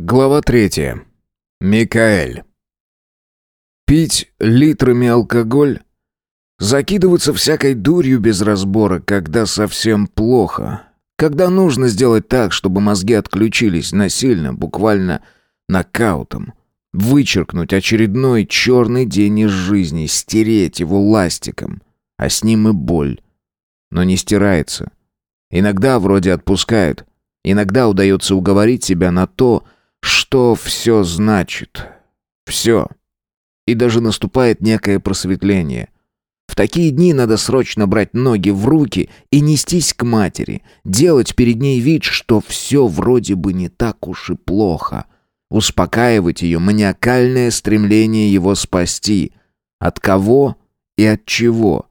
Глава третья. Микаэль. Пить литрами алкоголь, закидываться всякой дурью без разбора, когда совсем плохо, когда нужно сделать так, чтобы мозги отключились насильно, буквально нокаутом, вычеркнуть очередной черный день из жизни, стереть его ластиком, а с ним и боль. Но не стирается. Иногда вроде отпускает, иногда удается уговорить себя на то, что все значит. Все. И даже наступает некое просветление. В такие дни надо срочно брать ноги в руки и нестись к матери, делать перед ней вид, что все вроде бы не так уж и плохо. Успокаивать ее маниакальное стремление его спасти. От кого и от чего?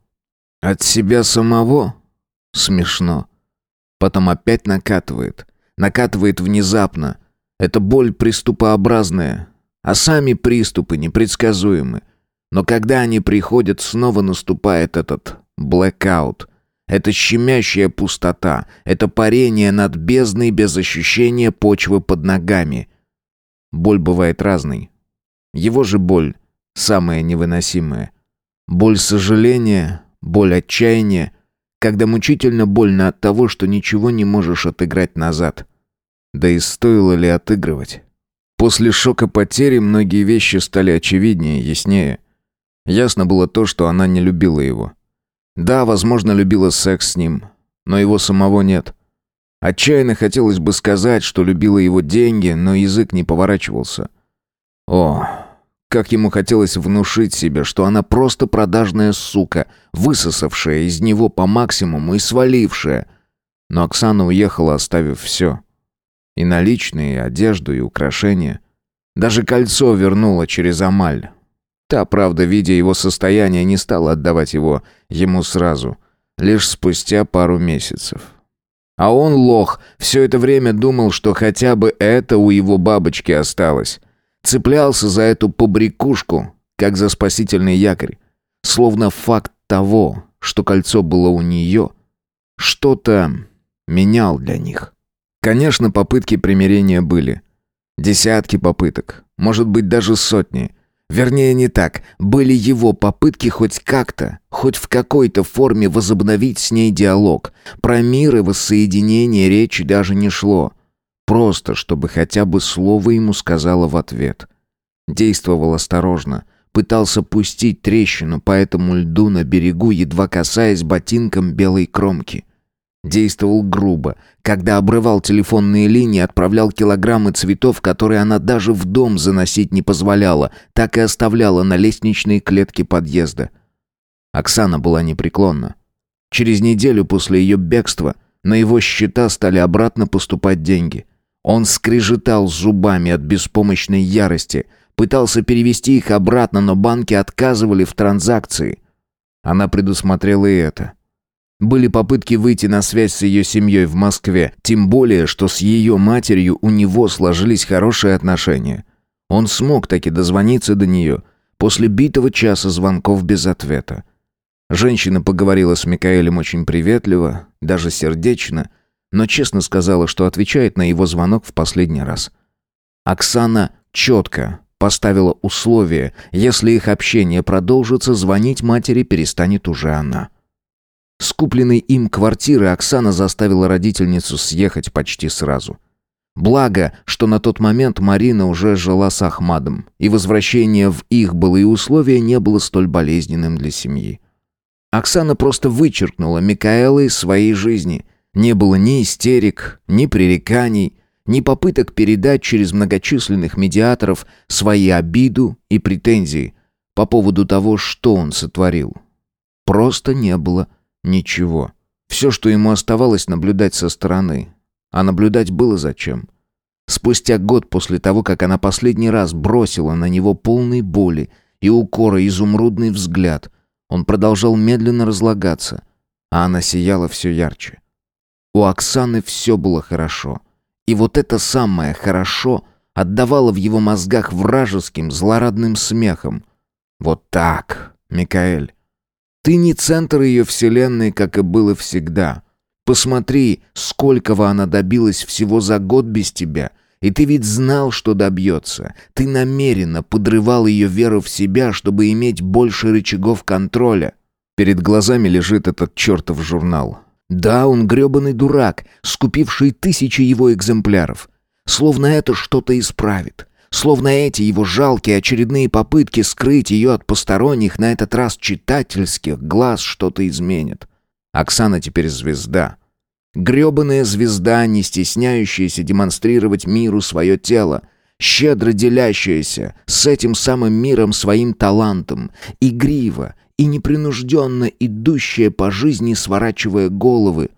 От себя самого? Смешно. Потом опять накатывает. Накатывает внезапно. Это боль приступообразная, а сами приступы непредсказуемы. Но когда они приходят, снова наступает этот блэкаут. Это щемящая пустота, это парение над бездной без ощущения почвы под ногами. Боль бывает разной. Его же боль самая невыносимая. Боль сожаления, боль отчаяния, когда мучительно больно от того, что ничего не можешь отыграть назад. Да и стоило ли отыгрывать? После шока потери многие вещи стали очевиднее, яснее. Ясно было то, что она не любила его. Да, возможно, любила секс с ним, но его самого нет. Отчаянно хотелось бы сказать, что любила его деньги, но язык не поворачивался. О, как ему хотелось внушить себе, что она просто продажная сука, высосавшая из него по максимуму и свалившая. Но Оксана уехала, оставив все. И наличные, и одежду, и украшения. Даже кольцо вернула через Амаль. Та, правда, видя его состояние, не стала отдавать его ему сразу, лишь спустя пару месяцев. А он, лох, все это время думал, что хотя бы это у его бабочки осталось. Цеплялся за эту побрякушку, как за спасительный якорь. Словно факт того, что кольцо было у нее, что-то менял для них. Конечно, попытки примирения были. Десятки попыток, может быть, даже сотни. Вернее, не так. Были его попытки хоть как-то, хоть в какой-то форме возобновить с ней диалог. Про мир и воссоединение речи даже не шло. Просто, чтобы хотя бы слово ему сказала в ответ. Действовал осторожно. Пытался пустить трещину по этому льду на берегу, едва касаясь ботинком белой кромки. Действовал грубо. Когда обрывал телефонные линии, отправлял килограммы цветов, которые она даже в дом заносить не позволяла, так и оставляла на лестничной клетке подъезда. Оксана была непреклонна. Через неделю после ее бегства на его счета стали обратно поступать деньги. Он скрежетал зубами от беспомощной ярости, пытался перевести их обратно, но банки отказывали в транзакции. Она предусмотрела и это. Были попытки выйти на связь с ее семьей в Москве, тем более, что с ее матерью у него сложились хорошие отношения. Он смог таки дозвониться до нее после битого часа звонков без ответа. Женщина поговорила с Микаэлем очень приветливо, даже сердечно, но честно сказала, что отвечает на его звонок в последний раз. Оксана четко поставила условие, если их общение продолжится, звонить матери перестанет уже она. С купленной им квартиры Оксана заставила родительницу съехать почти сразу. Благо, что на тот момент Марина уже жила с Ахмадом, и возвращение в их былые условия не было столь болезненным для семьи. Оксана просто вычеркнула Микаэла из своей жизни. Не было ни истерик, ни пререканий, ни попыток передать через многочисленных медиаторов свои обиду и претензии по поводу того, что он сотворил. Просто не было Ничего. Все, что ему оставалось, наблюдать со стороны. А наблюдать было зачем? Спустя год после того, как она последний раз бросила на него полный боли и укора изумрудный взгляд, он продолжал медленно разлагаться, а она сияла все ярче. У Оксаны все было хорошо. И вот это самое «хорошо» отдавало в его мозгах вражеским, злорадным смехом. «Вот так, Микаэль, ты не центр ее вселенной, как и было всегда. Посмотри, сколького она добилась всего за год без тебя. И ты ведь знал, что добьется. Ты намеренно подрывал ее веру в себя, чтобы иметь больше рычагов контроля. Перед глазами лежит этот чертов журнал. Да, он гребаный дурак, скупивший тысячи его экземпляров. Словно это что-то исправит. Словно эти его жалкие очередные попытки скрыть ее от посторонних, на этот раз читательских глаз что-то изменят. Оксана теперь звезда. Гребаная звезда, не стесняющаяся демонстрировать миру свое тело, щедро делящаяся с этим самым миром своим талантом, игриво и непринужденно идущая по жизни, сворачивая головы.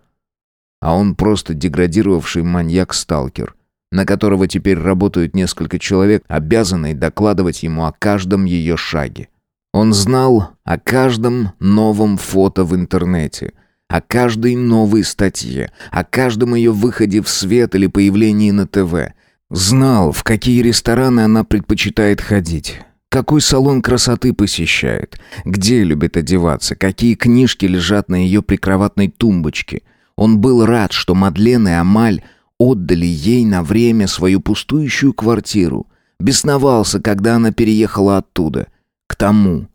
А он просто деградировавший маньяк-сталкер, на которого теперь работают несколько человек, обязанные докладывать ему о каждом ее шаге. Он знал о каждом новом фото в интернете, о каждой новой статье, о каждом ее выходе в свет или появлении на ТВ. Знал, в какие рестораны она предпочитает ходить, какой салон красоты посещает, где любит одеваться, какие книжки лежат на ее прикроватной тумбочке. Он был рад, что Мадлен и Амаль – отдали ей на время свою пустующую квартиру. Бесновался, когда она переехала оттуда. К тому.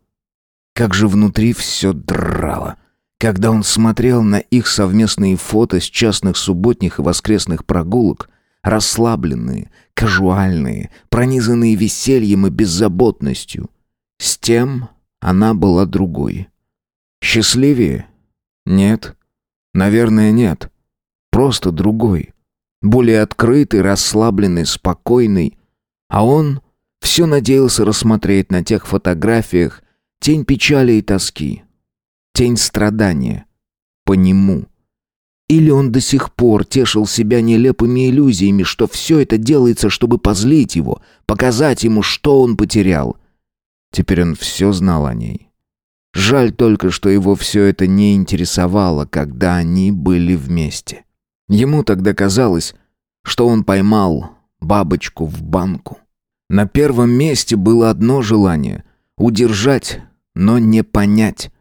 Как же внутри все драло. Когда он смотрел на их совместные фото с частных субботних и воскресных прогулок, расслабленные, кажуальные, пронизанные весельем и беззаботностью. С тем она была другой. Счастливее? Нет. Наверное, нет. Просто другой более открытый, расслабленный, спокойный. А он все надеялся рассмотреть на тех фотографиях тень печали и тоски, тень страдания. По нему. Или он до сих пор тешил себя нелепыми иллюзиями, что все это делается, чтобы позлить его, показать ему, что он потерял. Теперь он все знал о ней. Жаль только, что его все это не интересовало, когда они были вместе. Ему тогда казалось, что он поймал бабочку в банку. На первом месте было одно желание — удержать, но не понять.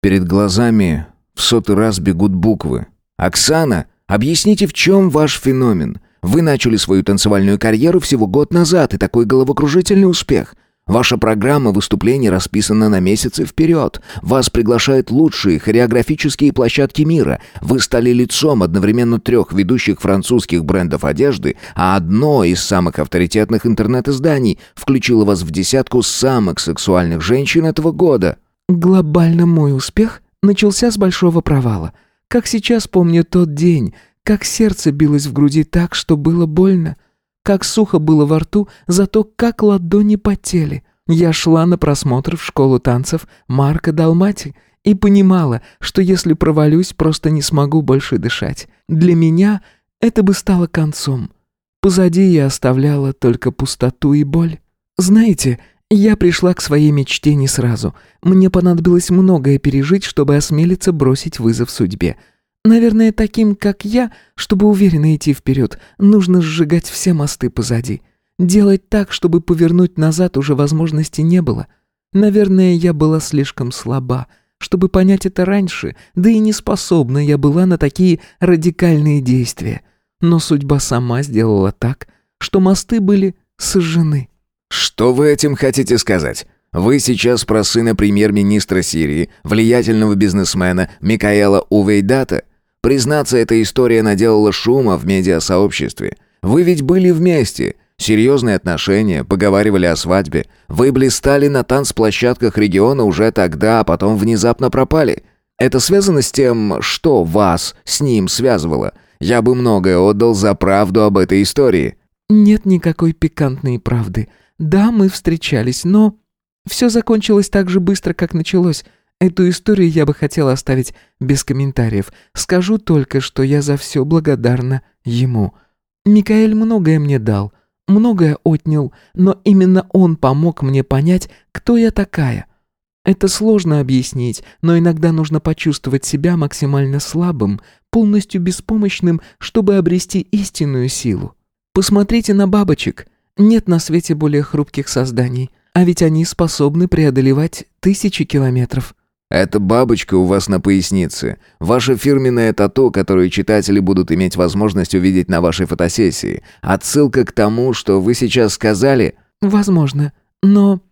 Перед глазами в сотый раз бегут буквы. «Оксана, объясните, в чем ваш феномен? Вы начали свою танцевальную карьеру всего год назад, и такой головокружительный успех. Ваша программа выступлений расписана на месяцы вперед. Вас приглашают лучшие хореографические площадки мира. Вы стали лицом одновременно трех ведущих французских брендов одежды, а одно из самых авторитетных интернет-изданий включило вас в десятку самых сексуальных женщин этого года. Глобально мой успех начался с большого провала. Как сейчас помню тот день, как сердце билось в груди так, что было больно. Как сухо было во рту, зато как ладони потели. Я шла на просмотр в школу танцев Марка Далмати и понимала, что если провалюсь, просто не смогу больше дышать. Для меня это бы стало концом. Позади я оставляла только пустоту и боль. Знаете, я пришла к своей мечте не сразу. Мне понадобилось многое пережить, чтобы осмелиться бросить вызов судьбе — Наверное, таким, как я, чтобы уверенно идти вперед, нужно сжигать все мосты позади. Делать так, чтобы повернуть назад уже возможности не было. Наверное, я была слишком слаба, чтобы понять это раньше, да и не способна я была на такие радикальные действия. Но судьба сама сделала так, что мосты были сожжены. «Что вы этим хотите сказать?» Вы сейчас про сына премьер-министра Сирии, влиятельного бизнесмена Микаэла Увейдата? Признаться, эта история наделала шума в медиасообществе. Вы ведь были вместе. Серьезные отношения, поговаривали о свадьбе. Вы блистали на танцплощадках региона уже тогда, а потом внезапно пропали. Это связано с тем, что вас с ним связывало? Я бы многое отдал за правду об этой истории». «Нет никакой пикантной правды. Да, мы встречались, но...» «Все закончилось так же быстро, как началось. Эту историю я бы хотела оставить без комментариев. Скажу только, что я за все благодарна ему. Микаэль многое мне дал, многое отнял, но именно он помог мне понять, кто я такая. Это сложно объяснить, но иногда нужно почувствовать себя максимально слабым, полностью беспомощным, чтобы обрести истинную силу. Посмотрите на бабочек. Нет на свете более хрупких созданий, а ведь они способны преодолевать тысячи километров. Это бабочка у вас на пояснице. Ваше фирменное тато, которое читатели будут иметь возможность увидеть на вашей фотосессии. Отсылка к тому, что вы сейчас сказали... Возможно, но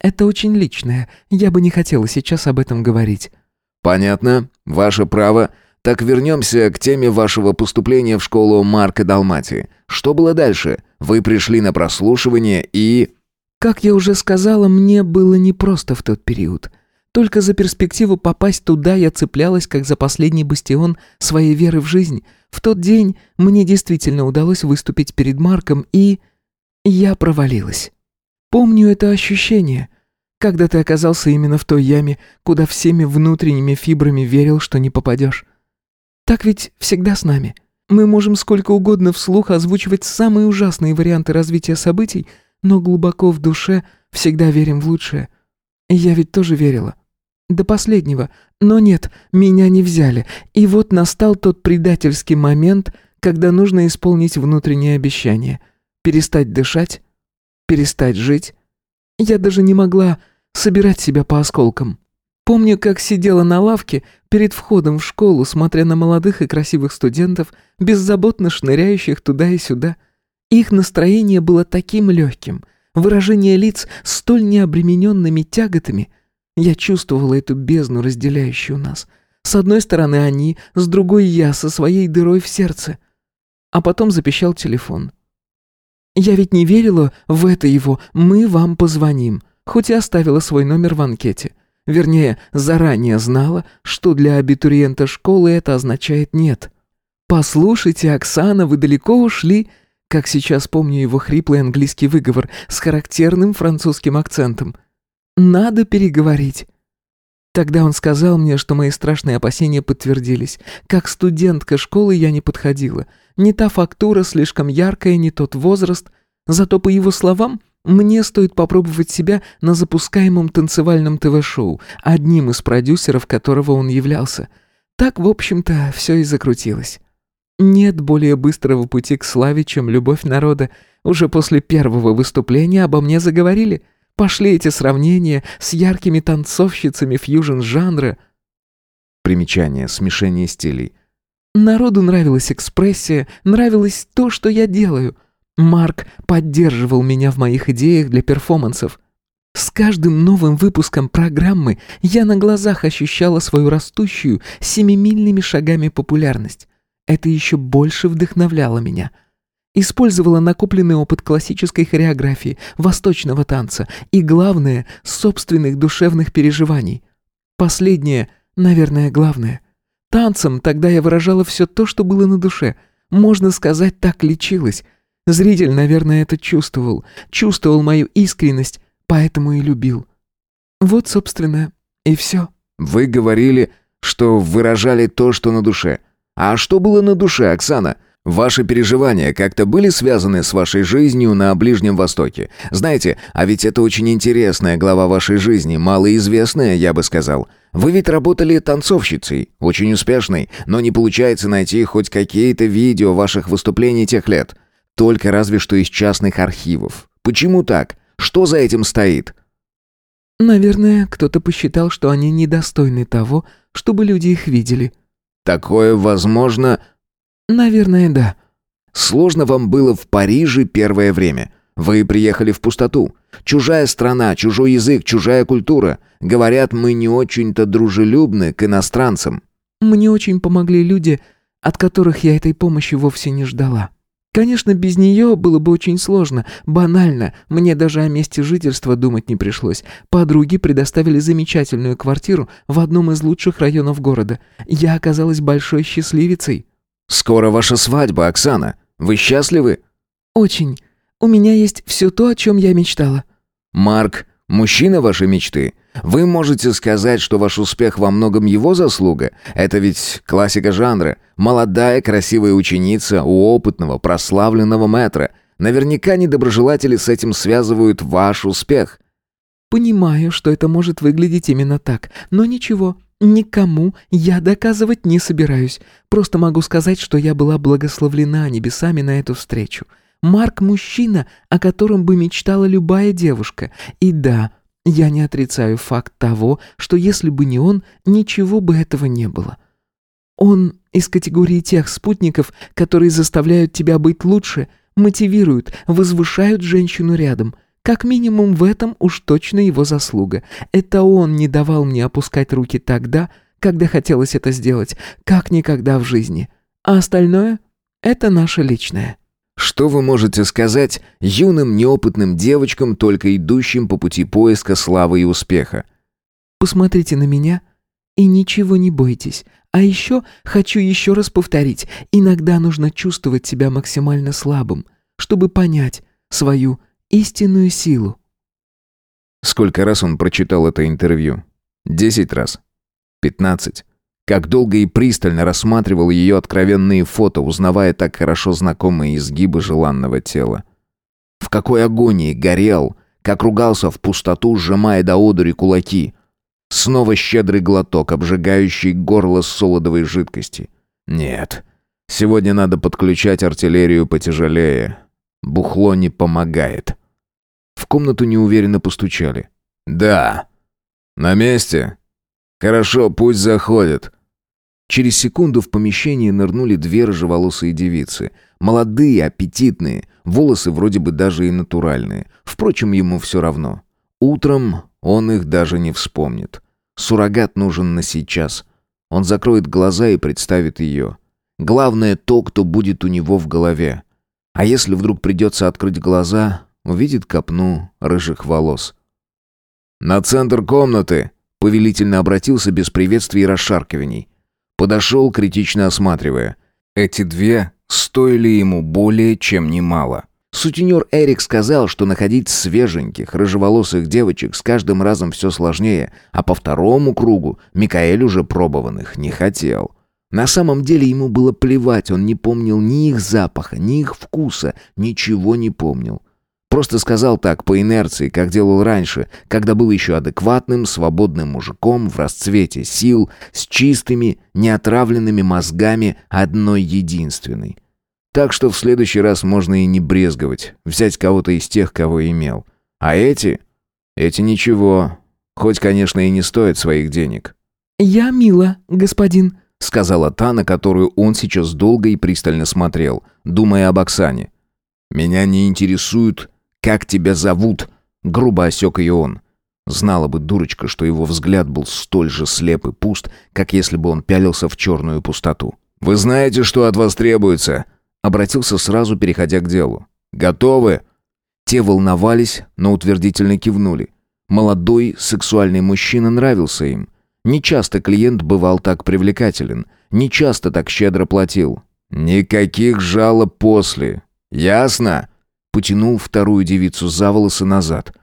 это очень личное. Я бы не хотела сейчас об этом говорить. Понятно. Ваше право. Так вернемся к теме вашего поступления в школу Марка Далмати. Что было дальше? Вы пришли на прослушивание и... Как я уже сказала, мне было непросто в тот период. Только за перспективу попасть туда я цеплялась, как за последний бастион своей веры в жизнь. В тот день мне действительно удалось выступить перед Марком, и... я провалилась. Помню это ощущение, когда ты оказался именно в той яме, куда всеми внутренними фибрами верил, что не попадешь. Так ведь всегда с нами. Мы можем сколько угодно вслух озвучивать самые ужасные варианты развития событий, но глубоко в душе всегда верим в лучшее. Я ведь тоже верила. До последнего. Но нет, меня не взяли. И вот настал тот предательский момент, когда нужно исполнить внутреннее обещание. Перестать дышать, перестать жить. Я даже не могла собирать себя по осколкам. Помню, как сидела на лавке перед входом в школу, смотря на молодых и красивых студентов, беззаботно шныряющих туда и сюда. Их настроение было таким легким, выражение лиц столь необремененными тяготами. Я чувствовала эту бездну, разделяющую нас. С одной стороны они, с другой я, со своей дырой в сердце. А потом запищал телефон. Я ведь не верила в это его «мы вам позвоним», хоть и оставила свой номер в анкете. Вернее, заранее знала, что для абитуриента школы это означает «нет». «Послушайте, Оксана, вы далеко ушли», как сейчас помню его хриплый английский выговор с характерным французским акцентом. «Надо переговорить». Тогда он сказал мне, что мои страшные опасения подтвердились. Как студентка школы я не подходила. Не та фактура, слишком яркая, не тот возраст. Зато, по его словам, мне стоит попробовать себя на запускаемом танцевальном ТВ-шоу, одним из продюсеров которого он являлся. Так, в общем-то, все и закрутилось. Нет более быстрого пути к славе, чем любовь народа. Уже после первого выступления обо мне заговорили. Пошли эти сравнения с яркими танцовщицами фьюжн-жанра. Примечание, смешение стилей. Народу нравилась экспрессия, нравилось то, что я делаю — Марк поддерживал меня в моих идеях для перформансов. С каждым новым выпуском программы я на глазах ощущала свою растущую семимильными шагами популярность. Это еще больше вдохновляло меня. Использовала накопленный опыт классической хореографии, восточного танца и, главное, собственных душевных переживаний. Последнее, наверное, главное. Танцем тогда я выражала все то, что было на душе. Можно сказать, так лечилась — Зритель, наверное, это чувствовал, чувствовал мою искренность, поэтому и любил. Вот, собственно, и все. Вы говорили, что выражали то, что на душе. А что было на душе, Оксана? Ваши переживания как-то были связаны с вашей жизнью на Ближнем Востоке? Знаете, а ведь это очень интересная глава вашей жизни, малоизвестная, я бы сказал. Вы ведь работали танцовщицей, очень успешной, но не получается найти хоть какие-то видео ваших выступлений тех лет. Только разве что из частных архивов. Почему так? Что за этим стоит? Наверное, кто-то посчитал, что они недостойны того, чтобы люди их видели. Такое возможно... Наверное, да. Сложно вам было в Париже первое время. Вы приехали в пустоту. Чужая страна, чужой язык, чужая культура. Говорят, мы не очень-то дружелюбны к иностранцам. Мне очень помогли люди, от которых я этой помощи вовсе не ждала. Конечно, без нее было бы очень сложно, банально, мне даже о месте жительства думать не пришлось. Подруги предоставили замечательную квартиру в одном из лучших районов города. Я оказалась большой счастливицей. «Скоро ваша свадьба, Оксана. Вы счастливы?» «Очень. У меня есть все то, о чем я мечтала». «Марк, мужчина вашей мечты?» Вы можете сказать, что ваш успех во многом его заслуга. Это ведь классика жанра. Молодая, красивая ученица у опытного, прославленного мэтра. Наверняка недоброжелатели с этим связывают ваш успех. Понимаю, что это может выглядеть именно так, но ничего, никому я доказывать не собираюсь. Просто могу сказать, что я была благословлена небесами на эту встречу. Марк – мужчина, о котором бы мечтала любая девушка. И да, Я не отрицаю факт того, что если бы не он, ничего бы этого не было. Он из категории тех спутников, которые заставляют тебя быть лучше, мотивируют, возвышают женщину рядом. Как минимум в этом уж точно его заслуга. Это он не давал мне опускать руки тогда, когда хотелось это сделать, как никогда в жизни. А остальное — это наше личное. Что вы можете сказать юным неопытным девочкам, только идущим по пути поиска славы и успеха? Посмотрите на меня и ничего не бойтесь. А еще хочу еще раз повторить, иногда нужно чувствовать себя максимально слабым, чтобы понять свою истинную силу. Сколько раз он прочитал это интервью? Десять раз? Пятнадцать? Как долго и пристально рассматривал ее откровенные фото, узнавая так хорошо знакомые изгибы желанного тела. В какой агонии горел, как ругался в пустоту, сжимая до одури кулаки. Снова щедрый глоток, обжигающий горло солодовой жидкости. Нет, сегодня надо подключать артиллерию потяжелее. Бухло не помогает. В комнату неуверенно постучали. «Да». «На месте?» «Хорошо, пусть заходит». Через секунду в помещении нырнули две рыжеволосые девицы. Молодые, аппетитные, волосы вроде бы даже и натуральные. Впрочем, ему все равно. Утром он их даже не вспомнит. Суррогат нужен на сейчас. Он закроет глаза и представит ее. Главное то, кто будет у него в голове. А если вдруг придется открыть глаза, увидит копну рыжих волос. «На центр комнаты!» — повелительно обратился без приветствий и расшаркиваний. Подошел, критично осматривая. Эти две стоили ему более чем немало. Сутенер Эрик сказал, что находить свеженьких, рыжеволосых девочек с каждым разом все сложнее, а по второму кругу Микаэль уже пробованных не хотел. На самом деле ему было плевать, он не помнил ни их запаха, ни их вкуса, ничего не помнил. Просто сказал так, по инерции, как делал раньше, когда был еще адекватным, свободным мужиком в расцвете сил, с чистыми, неотравленными мозгами одной единственной. Так что в следующий раз можно и не брезговать, взять кого-то из тех, кого имел. А эти? Эти ничего. Хоть, конечно, и не стоят своих денег. «Я мила, господин», — сказала та, на которую он сейчас долго и пристально смотрел, думая об Оксане. «Меня не интересует как тебя зовут?» Грубо осек ее он. Знала бы дурочка, что его взгляд был столь же слеп и пуст, как если бы он пялился в черную пустоту. «Вы знаете, что от вас требуется?» Обратился сразу, переходя к делу. «Готовы?» Те волновались, но утвердительно кивнули. Молодой, сексуальный мужчина нравился им. Нечасто клиент бывал так привлекателен, нечасто так щедро платил. «Никаких жалоб после. Ясно?» потянул вторую девицу за волосы назад.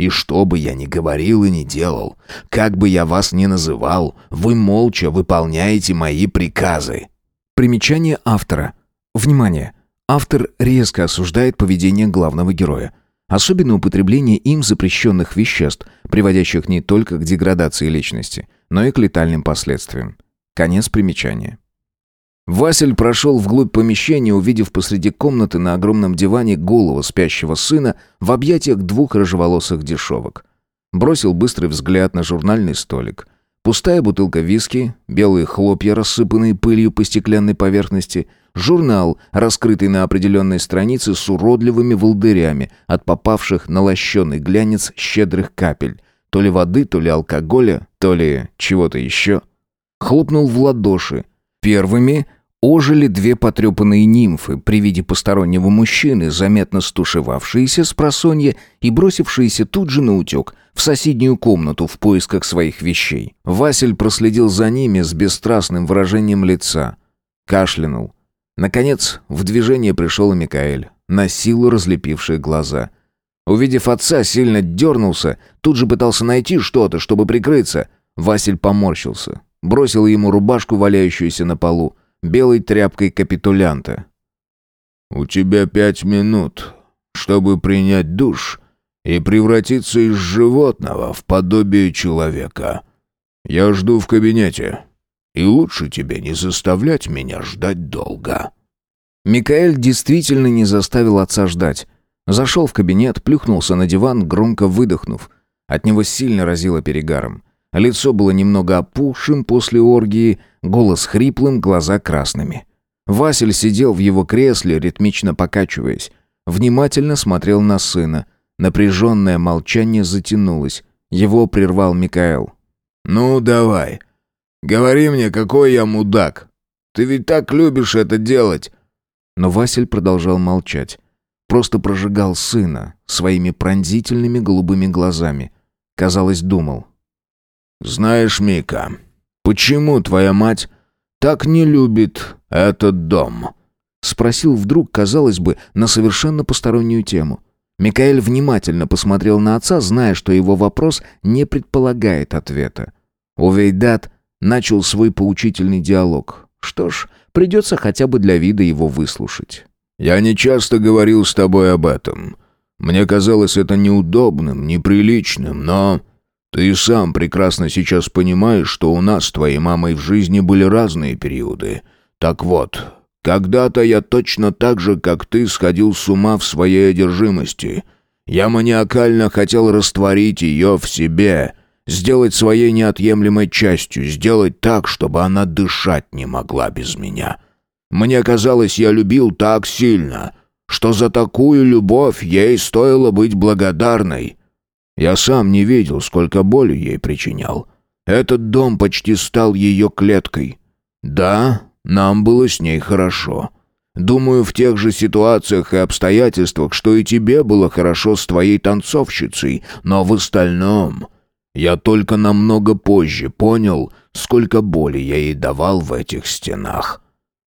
«И что бы я ни говорил и ни делал, как бы я вас ни называл, вы молча выполняете мои приказы». Примечание автора. Внимание! Автор резко осуждает поведение главного героя. Особенно употребление им запрещенных веществ, приводящих не только к деградации личности, но и к летальным последствиям. Конец примечания. Василь прошел вглубь помещения, увидев посреди комнаты на огромном диване голову спящего сына в объятиях двух рыжеволосых дешевок. Бросил быстрый взгляд на журнальный столик. Пустая бутылка виски, белые хлопья, рассыпанные пылью по стеклянной поверхности, журнал, раскрытый на определенной странице с уродливыми волдырями от попавших на лощеный глянец щедрых капель, то ли воды, то ли алкоголя, то ли чего-то еще. Хлопнул в ладоши, Первыми ожили две потрепанные нимфы при виде постороннего мужчины, заметно стушевавшиеся с просонья и бросившиеся тут же на утек в соседнюю комнату в поисках своих вещей. Василь проследил за ними с бесстрастным выражением лица. Кашлянул. Наконец, в движение пришел и Микаэль, на силу разлепивший глаза. Увидев отца, сильно дернулся, тут же пытался найти что-то, чтобы прикрыться. Василь поморщился бросил ему рубашку, валяющуюся на полу, белой тряпкой капитулянта. «У тебя пять минут, чтобы принять душ и превратиться из животного в подобие человека. Я жду в кабинете, и лучше тебе не заставлять меня ждать долго». Микаэль действительно не заставил отца ждать. Зашел в кабинет, плюхнулся на диван, громко выдохнув. От него сильно разило перегаром. Лицо было немного опухшим после оргии, голос хриплым, глаза красными. Василь сидел в его кресле, ритмично покачиваясь. Внимательно смотрел на сына. Напряженное молчание затянулось. Его прервал Микаэл. «Ну, давай. Говори мне, какой я мудак. Ты ведь так любишь это делать». Но Василь продолжал молчать. Просто прожигал сына своими пронзительными голубыми глазами. Казалось, думал. «Знаешь, Мика, почему твоя мать так не любит этот дом?» Спросил вдруг, казалось бы, на совершенно постороннюю тему. Микаэль внимательно посмотрел на отца, зная, что его вопрос не предполагает ответа. Увейдат начал свой поучительный диалог. Что ж, придется хотя бы для вида его выслушать. «Я не часто говорил с тобой об этом. Мне казалось это неудобным, неприличным, но...» Ты сам прекрасно сейчас понимаешь, что у нас с твоей мамой в жизни были разные периоды. Так вот, когда-то я точно так же, как ты, сходил с ума в своей одержимости. Я маниакально хотел растворить ее в себе, сделать своей неотъемлемой частью, сделать так, чтобы она дышать не могла без меня. Мне казалось, я любил так сильно, что за такую любовь ей стоило быть благодарной. Я сам не видел, сколько боли ей причинял. Этот дом почти стал ее клеткой. Да, нам было с ней хорошо. Думаю, в тех же ситуациях и обстоятельствах, что и тебе было хорошо с твоей танцовщицей, но в остальном... Я только намного позже понял, сколько боли я ей давал в этих стенах.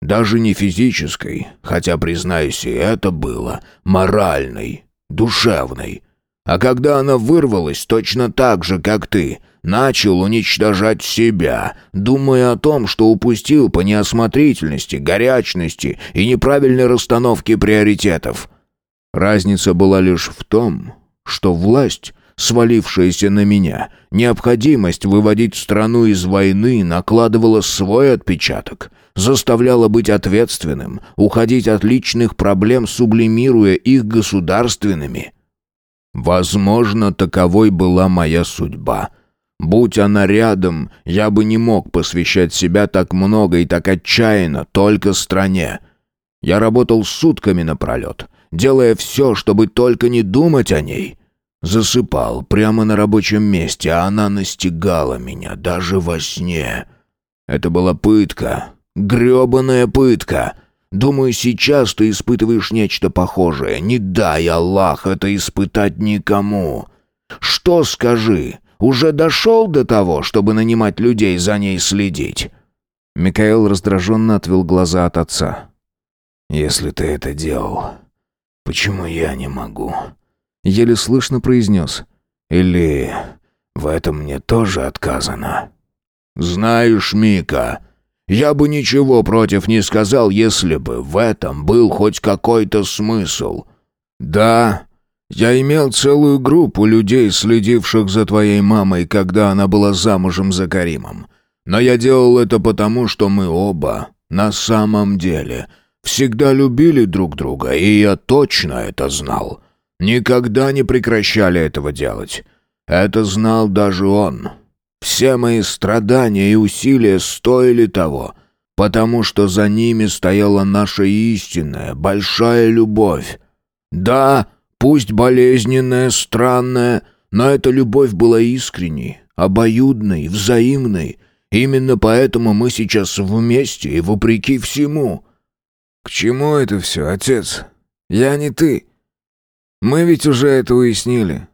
Даже не физической, хотя, признаюсь, и это было, моральной, душевной. А когда она вырвалась точно так же, как ты, начал уничтожать себя, думая о том, что упустил по неосмотрительности, горячности и неправильной расстановке приоритетов. Разница была лишь в том, что власть, свалившаяся на меня, необходимость выводить страну из войны накладывала свой отпечаток, заставляла быть ответственным, уходить от личных проблем, сублимируя их государственными – Возможно, таковой была моя судьба. Будь она рядом, я бы не мог посвящать себя так много и так отчаянно только стране. Я работал сутками напролет, делая все, чтобы только не думать о ней. Засыпал прямо на рабочем месте, а она настигала меня даже во сне. Это была пытка, грёбаная пытка — Думаю, сейчас ты испытываешь нечто похожее. Не дай Аллах это испытать никому. Что скажи, уже дошел до того, чтобы нанимать людей за ней следить?» Микаэл раздраженно отвел глаза от отца. «Если ты это делал, почему я не могу?» Еле слышно произнес. «Или в этом мне тоже отказано?» «Знаешь, Мика, я бы ничего против не сказал, если бы в этом был хоть какой-то смысл. Да, я имел целую группу людей, следивших за твоей мамой, когда она была замужем за Каримом. Но я делал это потому, что мы оба, на самом деле, всегда любили друг друга, и я точно это знал. Никогда не прекращали этого делать. Это знал даже он. Все мои страдания и усилия стоили того, потому что за ними стояла наша истинная, большая любовь. Да, пусть болезненная, странная, но эта любовь была искренней, обоюдной, взаимной. Именно поэтому мы сейчас вместе и вопреки всему. К чему это все, отец? Я не ты. Мы ведь уже это уяснили.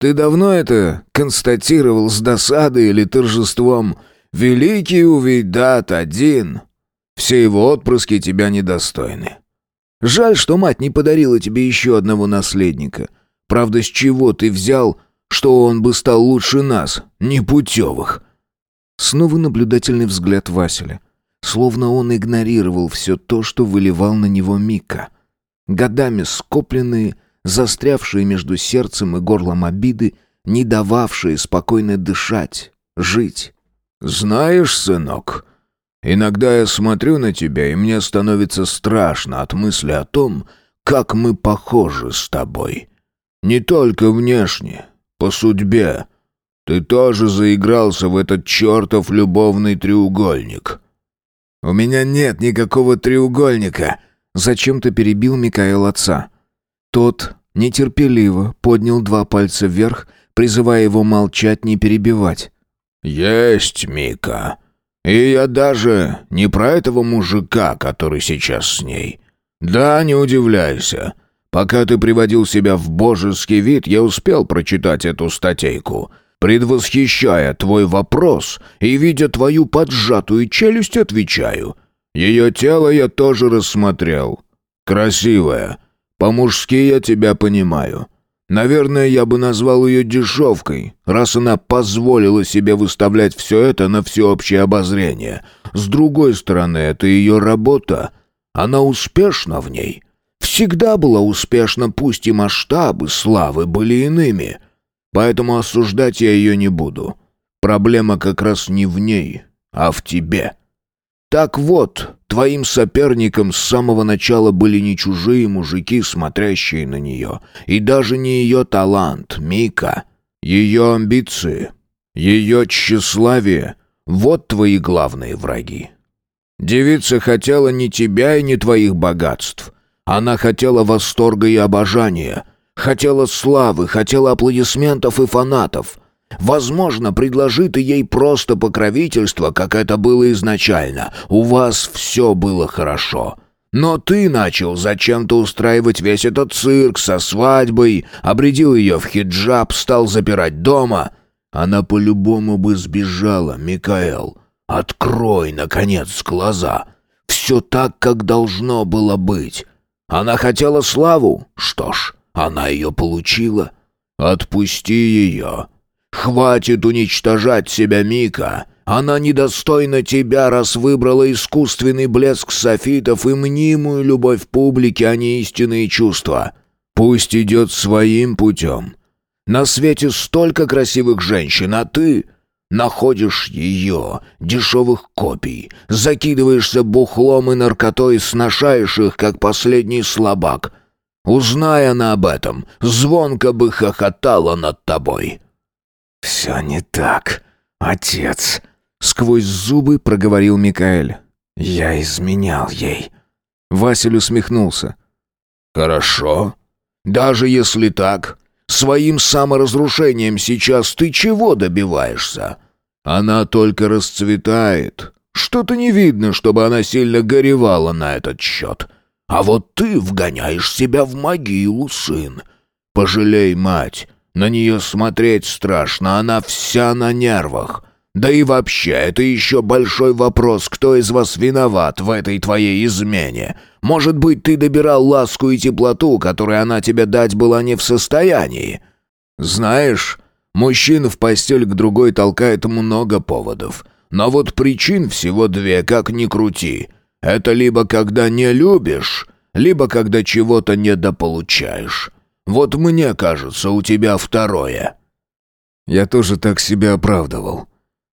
Ты давно это констатировал с досадой или торжеством? Великий Увейдат один. Все его отпрыски тебя недостойны. Жаль, что мать не подарила тебе еще одного наследника. Правда, с чего ты взял, что он бы стал лучше нас, непутевых?» Снова наблюдательный взгляд Василя. Словно он игнорировал все то, что выливал на него Мика. Годами скопленные, застрявшие между сердцем и горлом обиды, не дававшие спокойно дышать, жить. «Знаешь, сынок, иногда я смотрю на тебя, и мне становится страшно от мысли о том, как мы похожи с тобой. Не только внешне, по судьбе. Ты тоже заигрался в этот чертов любовный треугольник». «У меня нет никакого треугольника», — зачем-то перебил Микаэл отца. Тот нетерпеливо поднял два пальца вверх, призывая его молчать, не перебивать. «Есть, Мика. И я даже не про этого мужика, который сейчас с ней. Да, не удивляйся. Пока ты приводил себя в божеский вид, я успел прочитать эту статейку. Предвосхищая твой вопрос и видя твою поджатую челюсть, отвечаю. Ее тело я тоже рассмотрел. Красивая. По-мужски я тебя понимаю. Наверное, я бы назвал ее дешевкой, раз она позволила себе выставлять все это на всеобщее обозрение. С другой стороны, это ее работа. Она успешна в ней. Всегда была успешна, пусть и масштабы славы были иными. Поэтому осуждать я ее не буду. Проблема как раз не в ней, а в тебе. Так вот, твоим соперником с самого начала были не чужие мужики, смотрящие на нее, и даже не ее талант, Мика, ее амбиции, ее тщеславие — вот твои главные враги. Девица хотела не тебя и не твоих богатств. Она хотела восторга и обожания, хотела славы, хотела аплодисментов и фанатов — Возможно, предложи ты ей просто покровительство, как это было изначально. У вас все было хорошо. Но ты начал зачем-то устраивать весь этот цирк со свадьбой, обредил ее в хиджаб, стал запирать дома. Она по-любому бы сбежала, Микаэл. Открой, наконец, глаза. Все так, как должно было быть. Она хотела славу? Что ж, она ее получила. Отпусти ее. «Хватит уничтожать себя, Мика! Она недостойна тебя, раз выбрала искусственный блеск софитов и мнимую любовь публики, а не истинные чувства. Пусть идет своим путем. На свете столько красивых женщин, а ты...» Находишь ее, дешевых копий, закидываешься бухлом и наркотой, сношаешь их, как последний слабак. Узная она об этом, звонко бы хохотала над тобой. «Все не так, отец», — сквозь зубы проговорил Микаэль. «Я изменял ей». Василь усмехнулся. «Хорошо. Даже если так, своим саморазрушением сейчас ты чего добиваешься? Она только расцветает. Что-то не видно, чтобы она сильно горевала на этот счет. А вот ты вгоняешь себя в могилу, сын. Пожалей мать, на нее смотреть страшно, она вся на нервах. Да и вообще, это еще большой вопрос, кто из вас виноват в этой твоей измене. Может быть, ты добирал ласку и теплоту, которую она тебе дать была не в состоянии. Знаешь, мужчин в постель к другой толкает много поводов. Но вот причин всего две, как ни крути. Это либо когда не любишь, либо когда чего-то недополучаешь. Вот мне кажется, у тебя второе». Я тоже так себя оправдывал.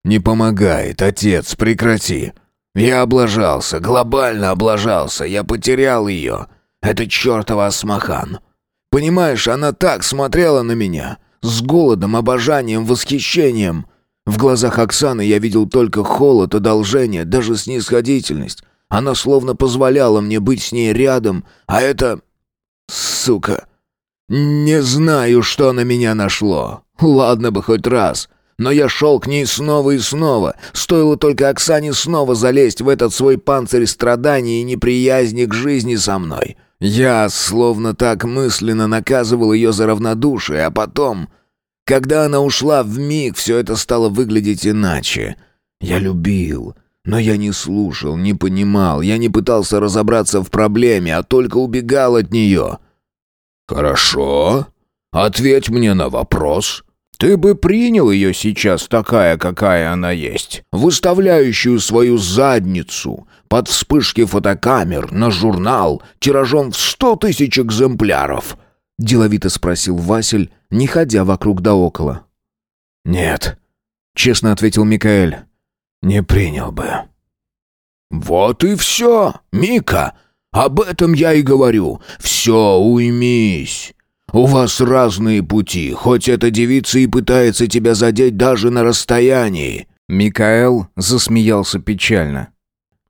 «Не помогает, отец, прекрати». «Я облажался, глобально облажался, я потерял ее. Это чертова Асмахан. Понимаешь, она так смотрела на меня, с голодом, обожанием, восхищением. В глазах Оксаны я видел только холод, одолжение, даже снисходительность. Она словно позволяла мне быть с ней рядом, а это... Сука, «Не знаю, что на меня нашло. Ладно бы хоть раз. Но я шел к ней снова и снова. Стоило только Оксане снова залезть в этот свой панцирь страданий и неприязни к жизни со мной. Я словно так мысленно наказывал ее за равнодушие, а потом... Когда она ушла в миг, все это стало выглядеть иначе. Я любил, но я не слушал, не понимал, я не пытался разобраться в проблеме, а только убегал от нее». «Хорошо. Ответь мне на вопрос. Ты бы принял ее сейчас такая, какая она есть, выставляющую свою задницу под вспышки фотокамер на журнал тиражом в сто тысяч экземпляров?» Деловито спросил Василь, не ходя вокруг да около. «Нет», — честно ответил Микаэль. «Не принял бы». «Вот и все, Мика!» Об этом я и говорю. Все, уймись. У вас разные пути, хоть эта девица и пытается тебя задеть даже на расстоянии». Микаэл засмеялся печально.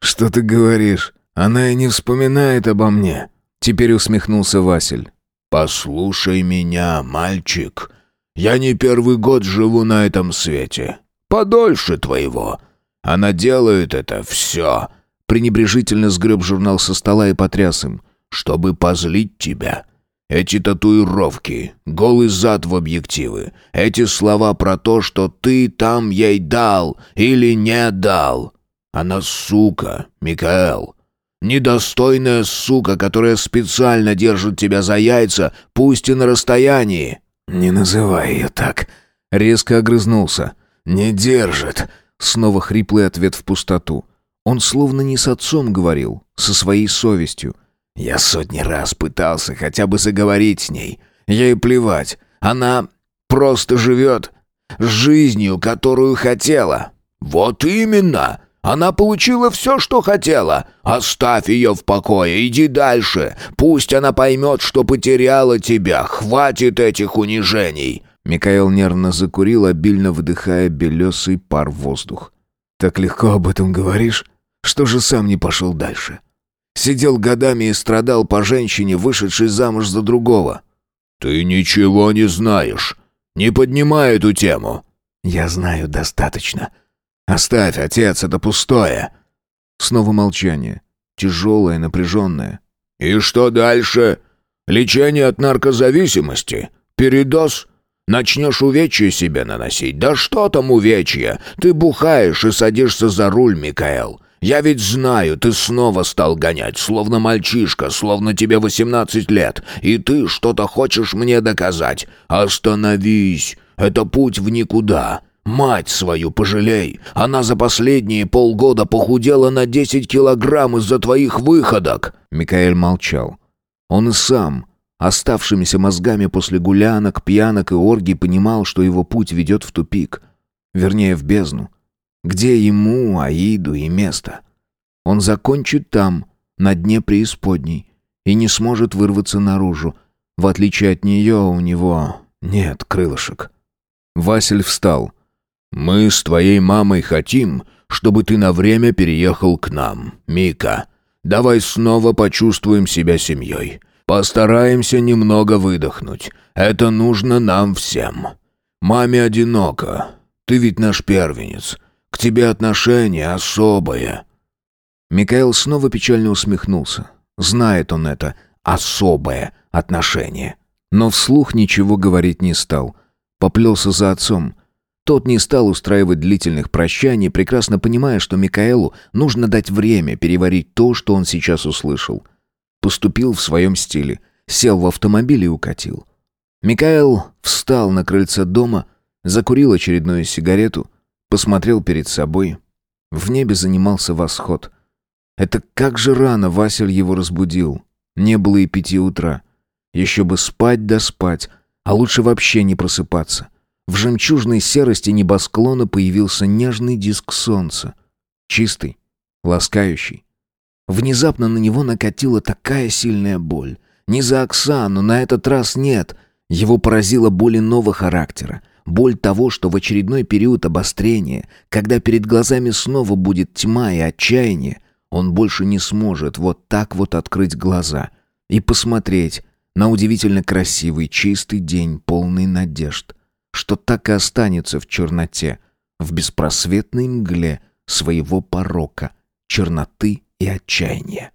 «Что ты говоришь? Она и не вспоминает обо мне». Теперь усмехнулся Василь. «Послушай меня, мальчик. Я не первый год живу на этом свете. Подольше твоего. Она делает это все». Пренебрежительно сгреб журнал со стола и потряс им. «Чтобы позлить тебя. Эти татуировки, голый зад в объективы, эти слова про то, что ты там ей дал или не дал. Она сука, Микаэл. Недостойная сука, которая специально держит тебя за яйца, пусть и на расстоянии». «Не называй ее так», — резко огрызнулся. «Не держит». Снова хриплый ответ в пустоту. Он словно не с отцом говорил, со своей совестью. Я сотни раз пытался хотя бы заговорить с ней. Ей плевать. Она просто живет жизнью, которую хотела. Вот именно. Она получила все, что хотела. Оставь ее в покое, иди дальше. Пусть она поймет, что потеряла тебя. Хватит этих унижений. Микаэл нервно закурил, обильно выдыхая белесый пар в воздух. «Так легко об этом говоришь? Что же сам не пошел дальше?» Сидел годами и страдал по женщине, вышедшей замуж за другого. «Ты ничего не знаешь. Не поднимай эту тему». «Я знаю достаточно. Оставь, отец, это пустое». Снова молчание. Тяжелое, напряженное. «И что дальше? Лечение от наркозависимости? Передоз? Начнешь увечья себе наносить? Да что там увечья? Ты бухаешь и садишься за руль, Микаэл. Я ведь знаю, ты снова стал гонять, словно мальчишка, словно тебе восемнадцать лет, и ты что-то хочешь мне доказать. Остановись, это путь в никуда. Мать свою пожалей, она за последние полгода похудела на десять килограмм из-за твоих выходок». Микаэль молчал. Он и сам, оставшимися мозгами после гулянок, пьянок и оргий, понимал, что его путь ведет в тупик. Вернее, в бездну. Где ему, Аиду и место? Он закончит там, на дне преисподней, и не сможет вырваться наружу. В отличие от нее, у него нет крылышек. Василь встал. «Мы с твоей мамой хотим, чтобы ты на время переехал к нам, Мика. Давай снова почувствуем себя семьей. Постараемся немного выдохнуть. Это нужно нам всем. Маме одиноко. Ты ведь наш первенец. К тебе отношение особое». Микаэл снова печально усмехнулся. Знает он это особое отношение. Но вслух ничего говорить не стал. Поплелся за отцом. Тот не стал устраивать длительных прощаний, прекрасно понимая, что Микаэлу нужно дать время переварить то, что он сейчас услышал. Поступил в своем стиле. Сел в автомобиль и укатил. Микаэл встал на крыльце дома, закурил очередную сигарету, Посмотрел перед собой. В небе занимался восход. Это как же рано Василь его разбудил. Не было и пяти утра. Еще бы спать да спать, а лучше вообще не просыпаться. В жемчужной серости небосклона появился нежный диск солнца. Чистый, ласкающий. Внезапно на него накатила такая сильная боль. Не за Оксану, на этот раз нет. Его поразила боль иного характера. Боль того, что в очередной период обострения, когда перед глазами снова будет тьма и отчаяние, он больше не сможет вот так вот открыть глаза и посмотреть на удивительно красивый чистый день, полный надежд, что так и останется в черноте, в беспросветной мгле своего порока, черноты и отчаяния.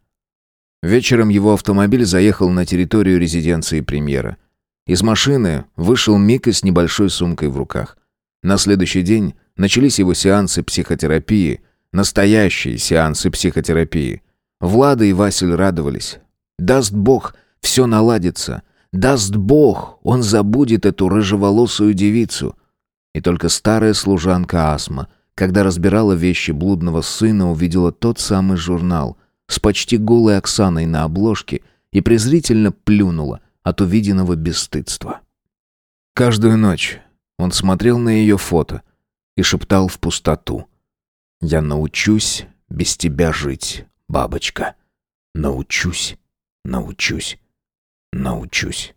Вечером его автомобиль заехал на территорию резиденции премьера – из машины вышел Мика с небольшой сумкой в руках. На следующий день начались его сеансы психотерапии, настоящие сеансы психотерапии. Влада и Василь радовались. Даст Бог, все наладится. Даст Бог, он забудет эту рыжеволосую девицу. И только старая служанка Асма, когда разбирала вещи блудного сына, увидела тот самый журнал с почти голой Оксаной на обложке и презрительно плюнула, от увиденного бесстыдства. Каждую ночь он смотрел на ее фото и шептал в пустоту. «Я научусь без тебя жить, бабочка. Научусь, научусь, научусь».